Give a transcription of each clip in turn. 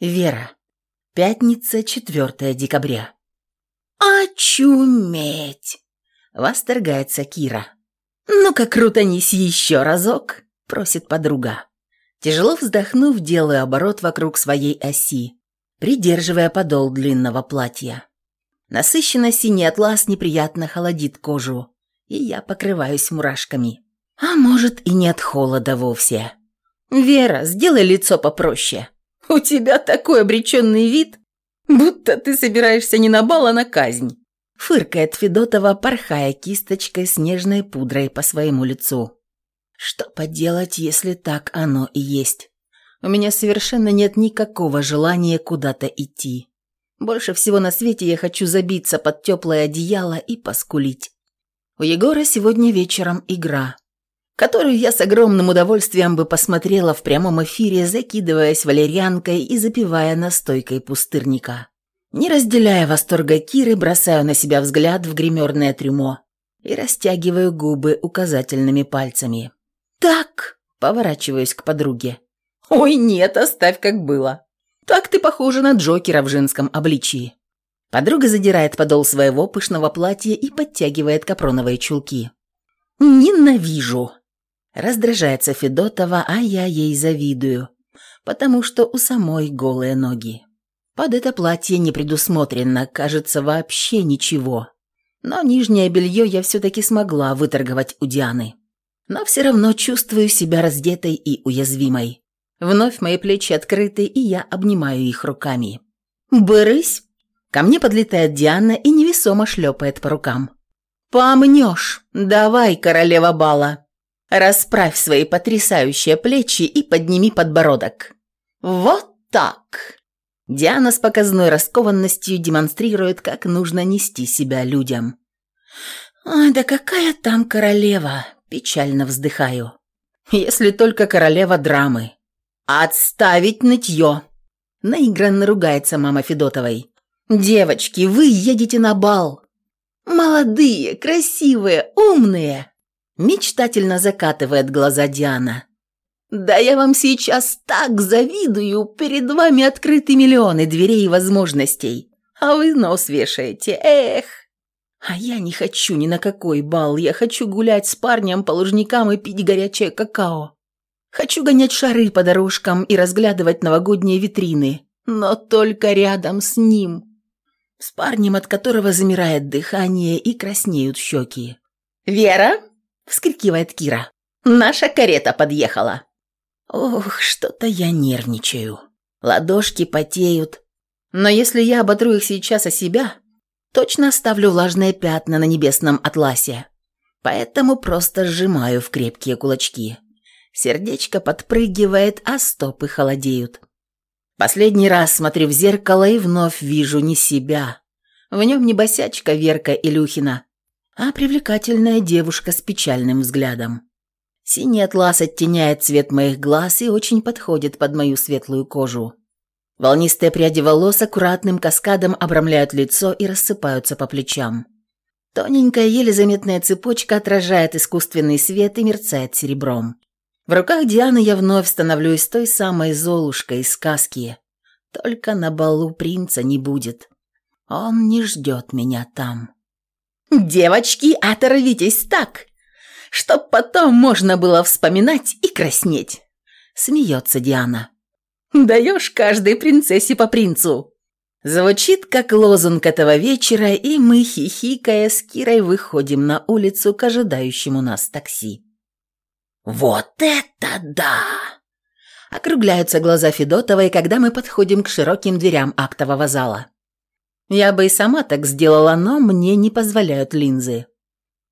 Вера. Пятница, 4 декабря. «Очуметь!» – восторгается Кира. «Ну-ка, крутанись еще разок!» – просит подруга. Тяжело вздохнув, делаю оборот вокруг своей оси, придерживая подол длинного платья. Насыщенно синий атлас неприятно холодит кожу, и я покрываюсь мурашками. А может и не от холода вовсе. «Вера, сделай лицо попроще!» У тебя такой обреченный вид, будто ты собираешься не на бал, а на казнь. Фыркает Федотова, порхая кисточкой с нежной пудрой по своему лицу. Что поделать, если так оно и есть? У меня совершенно нет никакого желания куда-то идти. Больше всего на свете я хочу забиться под теплое одеяло и поскулить. У Егора сегодня вечером игра которую я с огромным удовольствием бы посмотрела в прямом эфире, закидываясь валерьянкой и запивая настойкой пустырника. Не разделяя восторга Киры, бросаю на себя взгляд в гримерное трюмо и растягиваю губы указательными пальцами. «Так!» – поворачиваюсь к подруге. «Ой, нет, оставь как было. Так ты похожа на Джокера в женском обличии». Подруга задирает подол своего пышного платья и подтягивает капроновые чулки. «Ненавижу!» Раздражается Федотова, а я ей завидую, потому что у самой голые ноги. Под это платье не предусмотрено, кажется, вообще ничего. Но нижнее белье я все-таки смогла выторговать у Дианы. Но все равно чувствую себя раздетой и уязвимой. Вновь мои плечи открыты, и я обнимаю их руками. «Брысь!» Ко мне подлетает Диана и невесомо шлепает по рукам. «Помнешь! Давай, королева бала!» Расправь свои потрясающие плечи и подними подбородок. Вот так. Диана с показной раскованностью демонстрирует, как нужно нести себя людям. «Ой, да какая там королева!» – печально вздыхаю. «Если только королева драмы». «Отставить нытье!» – наигранно ругается мама Федотовой. «Девочки, вы едете на бал!» «Молодые, красивые, умные!» Мечтательно закатывает глаза Диана. «Да я вам сейчас так завидую! Перед вами открыты миллионы дверей и возможностей, а вы нос вешаете, эх!» «А я не хочу ни на какой бал, я хочу гулять с парнем по лужникам и пить горячее какао. Хочу гонять шары по дорожкам и разглядывать новогодние витрины, но только рядом с ним. С парнем, от которого замирает дыхание и краснеют щеки. «Вера!» Вскрикивает Кира. «Наша карета подъехала!» Ох, что-то я нервничаю. Ладошки потеют. Но если я оботру их сейчас о себя, точно оставлю влажные пятна на небесном атласе. Поэтому просто сжимаю в крепкие кулачки. Сердечко подпрыгивает, а стопы холодеют. Последний раз смотрю в зеркало и вновь вижу не себя. В нем не босячка Верка Илюхина, а привлекательная девушка с печальным взглядом. Синий атлас оттеняет цвет моих глаз и очень подходит под мою светлую кожу. Волнистые пряди волос аккуратным каскадом обрамляют лицо и рассыпаются по плечам. Тоненькая, еле заметная цепочка отражает искусственный свет и мерцает серебром. В руках Дианы я вновь становлюсь той самой Золушкой из сказки. Только на балу принца не будет. Он не ждет меня там. «Девочки, оторвитесь так, чтоб потом можно было вспоминать и краснеть!» Смеется Диана. «Даешь каждой принцессе по принцу!» Звучит как лозунг этого вечера, и мы, хихикая, с Кирой выходим на улицу к ожидающему нас такси. «Вот это да!» Округляются глаза Федотовой, когда мы подходим к широким дверям актового зала. Я бы и сама так сделала, но мне не позволяют линзы.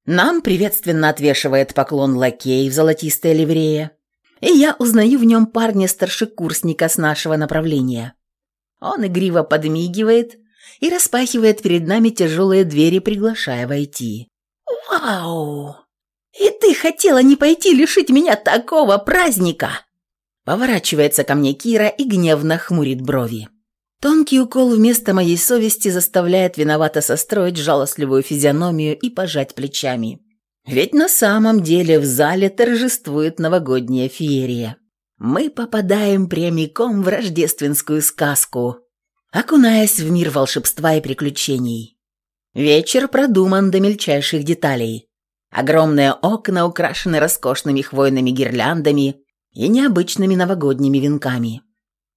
Нам приветственно отвешивает поклон лакей в золотистой ливрее, и я узнаю в нем парня-старшекурсника с нашего направления. Он игриво подмигивает и распахивает перед нами тяжелые двери, приглашая войти. «Вау! И ты хотела не пойти лишить меня такого праздника?» Поворачивается ко мне Кира и гневно хмурит брови. Тонкий укол вместо моей совести заставляет виновато состроить жалостливую физиономию и пожать плечами. Ведь на самом деле в зале торжествует новогодняя феерия. мы попадаем прямиком в рождественскую сказку, окунаясь в мир волшебства и приключений. Вечер продуман до мельчайших деталей. Огромные окна украшены роскошными хвойными гирляндами и необычными новогодними венками.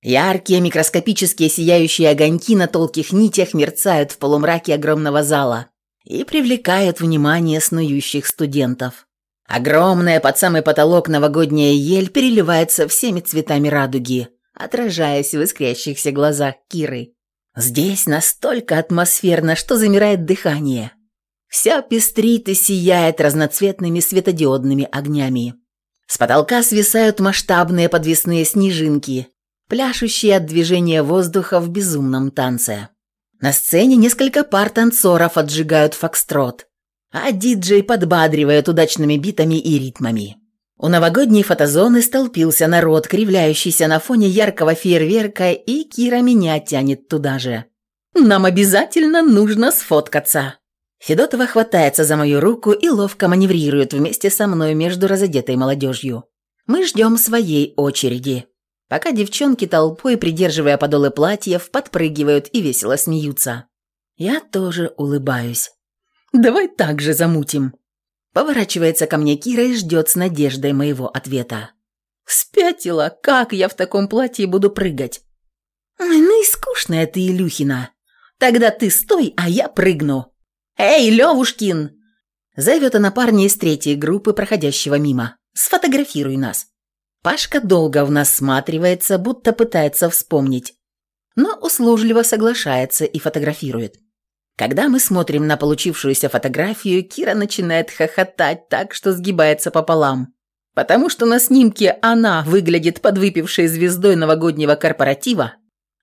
Яркие микроскопические сияющие огоньки на толких нитях мерцают в полумраке огромного зала и привлекают внимание снующих студентов. Огромная под самый потолок новогодняя ель переливается всеми цветами радуги, отражаясь в искрящихся глазах Киры. Здесь настолько атмосферно, что замирает дыхание. Вся пестрит и сияет разноцветными светодиодными огнями. С потолка свисают масштабные подвесные снежинки, пляшущие от движения воздуха в безумном танце. На сцене несколько пар танцоров отжигают фокстрот, а диджей подбадривает удачными битами и ритмами. У новогодней фотозоны столпился народ, кривляющийся на фоне яркого фейерверка, и Кира меня тянет туда же. «Нам обязательно нужно сфоткаться!» Федотова хватается за мою руку и ловко маневрирует вместе со мной между разодетой молодежью. Мы ждем своей очереди пока девчонки толпой, придерживая подолы платьев, подпрыгивают и весело смеются. Я тоже улыбаюсь. «Давай так же замутим». Поворачивается ко мне Кира и ждет с надеждой моего ответа. «Спятила, как я в таком платье буду прыгать?» «Ой, ну и скучная ты, Илюхина. Тогда ты стой, а я прыгну». «Эй, Левушкин!» Зовет она парня из третьей группы, проходящего мимо. «Сфотографируй нас». Пашка долго в нас сматривается, будто пытается вспомнить, но услужливо соглашается и фотографирует. Когда мы смотрим на получившуюся фотографию, Кира начинает хохотать так, что сгибается пополам. Потому что на снимке она выглядит подвыпившей звездой новогоднего корпоратива,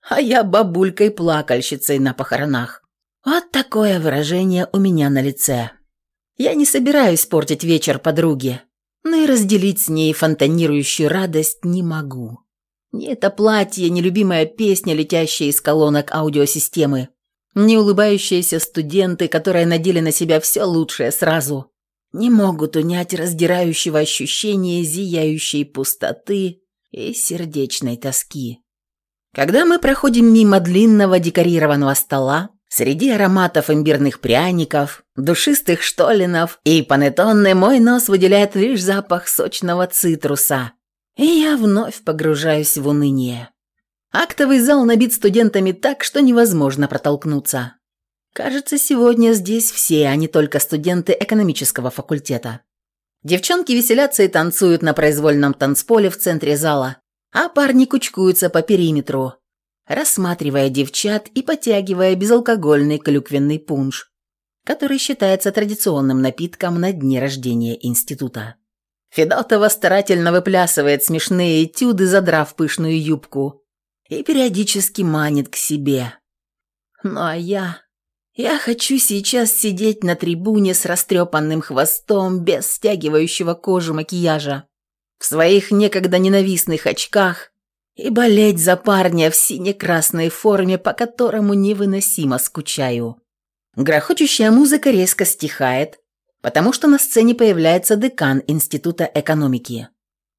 а я бабулькой-плакальщицей на похоронах. Вот такое выражение у меня на лице. Я не собираюсь портить вечер подруге, но и разделить с ней фонтанирующую радость не могу. Ни это платье, ни любимая песня, летящая из колонок аудиосистемы, ни улыбающиеся студенты, которые надели на себя все лучшее сразу, не могут унять раздирающего ощущения зияющей пустоты и сердечной тоски. Когда мы проходим мимо длинного декорированного стола, Среди ароматов имбирных пряников, душистых штолинов и панеттоне мой нос выделяет лишь запах сочного цитруса. И я вновь погружаюсь в уныние. Актовый зал набит студентами так, что невозможно протолкнуться. Кажется, сегодня здесь все, а не только студенты экономического факультета. Девчонки веселятся и танцуют на произвольном танцполе в центре зала, а парни кучкуются по периметру, рассматривая девчат и потягивая безалкогольный клюквенный пунш, который считается традиционным напитком на дне рождения института. Федотова старательно выплясывает смешные этюды, задрав пышную юбку, и периодически манит к себе. Ну а я... Я хочу сейчас сидеть на трибуне с растрепанным хвостом, без стягивающего кожу макияжа, в своих некогда ненавистных очках и болеть за парня в сине-красной форме, по которому невыносимо скучаю. Грохочущая музыка резко стихает, потому что на сцене появляется декан Института экономики.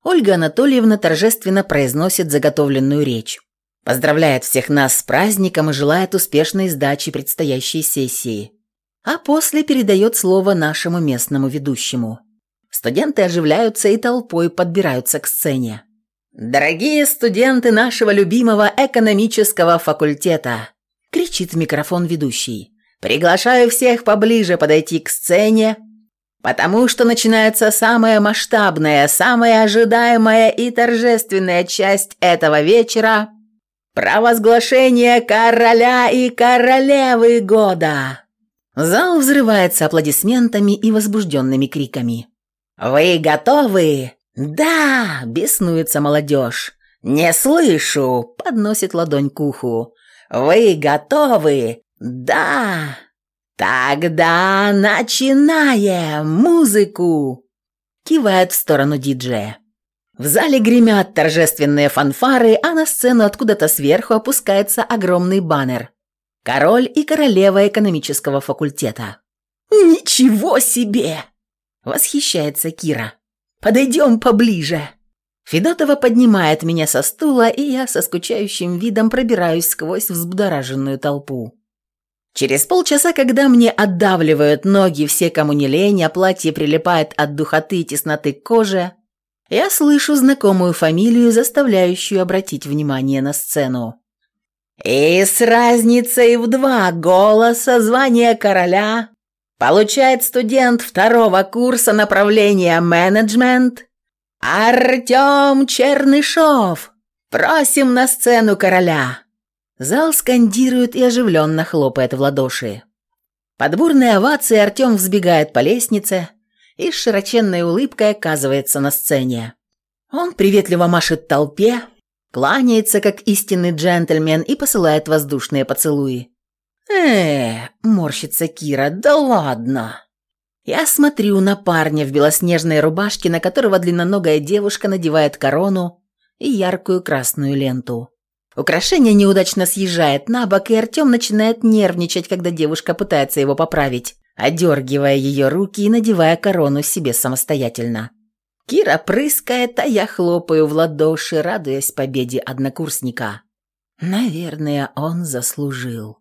Ольга Анатольевна торжественно произносит заготовленную речь. Поздравляет всех нас с праздником и желает успешной сдачи предстоящей сессии. А после передает слово нашему местному ведущему. Студенты оживляются и толпой подбираются к сцене. «Дорогие студенты нашего любимого экономического факультета!» – кричит в микрофон ведущий. «Приглашаю всех поближе подойти к сцене, потому что начинается самая масштабная, самая ожидаемая и торжественная часть этого вечера – провозглашение короля и королевы года!» Зал взрывается аплодисментами и возбужденными криками. «Вы готовы?» «Да!» – беснуется молодежь. «Не слышу!» – подносит ладонь к уху. «Вы готовы?» «Да!» «Тогда начинаем музыку!» Кивает в сторону диджея. В зале гремят торжественные фанфары, а на сцену откуда-то сверху опускается огромный баннер. Король и королева экономического факультета. «Ничего себе!» – восхищается Кира. Подойдем поближе». Федотова поднимает меня со стула, и я со скучающим видом пробираюсь сквозь взбудораженную толпу. Через полчаса, когда мне отдавливают ноги все, кому не лень, а платье прилипает от духоты и тесноты к коже, я слышу знакомую фамилию, заставляющую обратить внимание на сцену. И с разницей в два голоса звание короля получает студент второго курса направления менеджмент «Артем Чернышов! Просим на сцену короля!» Зал скандирует и оживленно хлопает в ладоши. Под бурные овации Артем взбегает по лестнице и с широченной улыбкой оказывается на сцене. Он приветливо машет толпе, кланяется, как истинный джентльмен, и посылает воздушные поцелуи. Э морщится Кира, да ладно!» Я смотрю на парня в белоснежной рубашке, на которого длинноногая девушка надевает корону и яркую красную ленту. Украшение неудачно съезжает на бок, и Артем начинает нервничать, когда девушка пытается его поправить, одергивая ее руки и надевая корону себе самостоятельно. Кира прыскает, а я хлопаю в ладоши, радуясь победе однокурсника. Наверное, он заслужил.